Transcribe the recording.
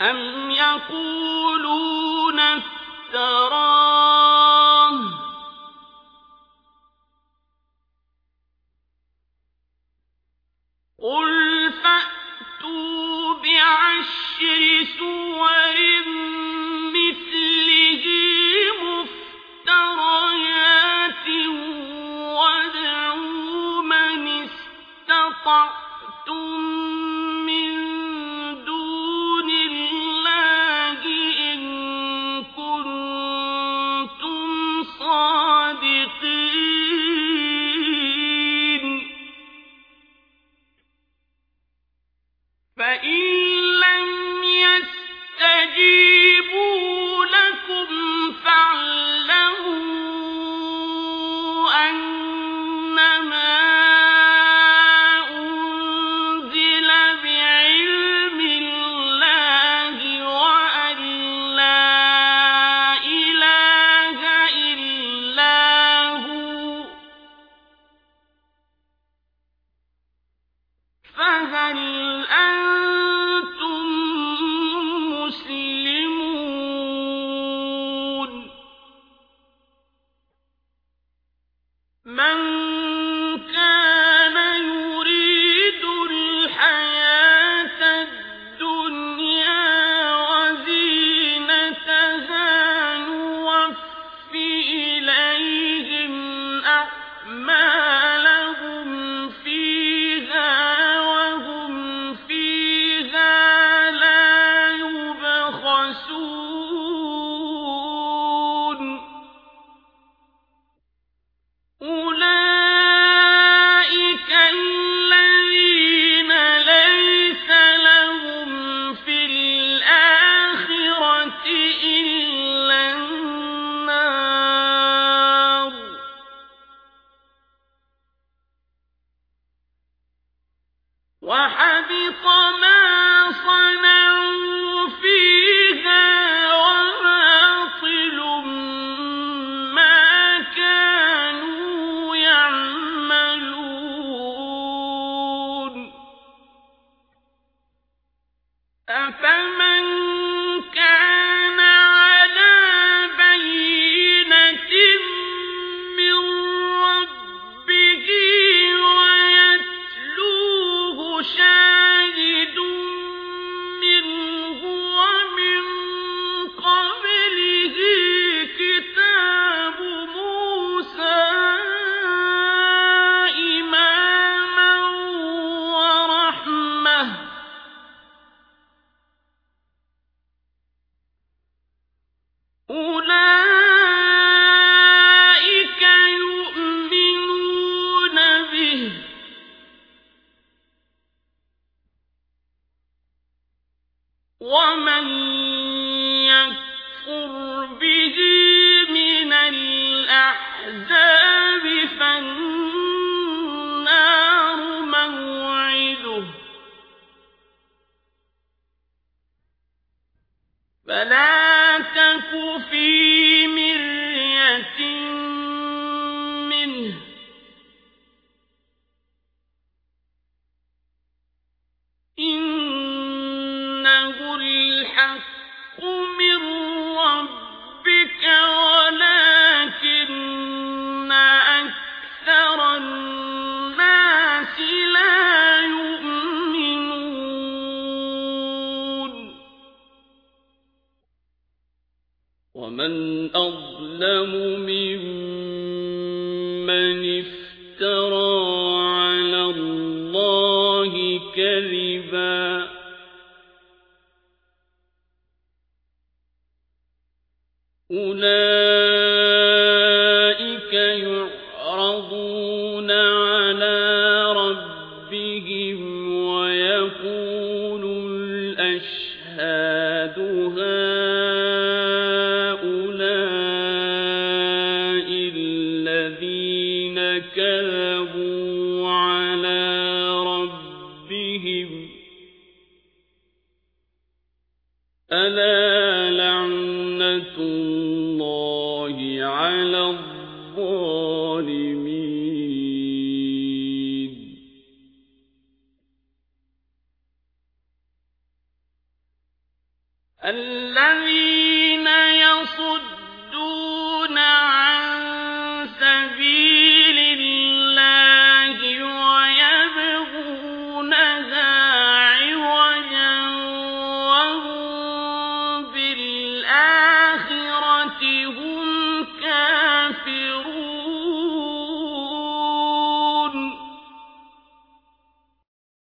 أَمْ يَقُولُونَ افْتَرَاهُ ۖ قُلْ فَأْتُوا بِعَشْرِ سُوَرٍ فَهَلْ أَنتُم مُّسْلِمُونَ؟ مَن وَحَبِطَ مَا صَنَعُوا وَمَن يَكْفُرْ بِهِ مِنَ الْأَحْزَابِ مِن رَّبِّكَ وَلَٰكِنَّ أَكْثَرَ النَّاسِ لَا يُؤْمِنُونَ. وَمَنْ أَظْلَمُ مِمَّنِ افْتَرَىٰ أُولَٰئِكَ يُعْرَضُونَ عَلَىٰ رَبِّهِمْ وَيَقُولُ الْأَشْهَادُ هَٰؤُلَاءِ الَّذِينَ كَذَبُوا عَلَىٰ رَبِّهِمْ ۚ أَلَا لَعْنَةُ الذين يصدون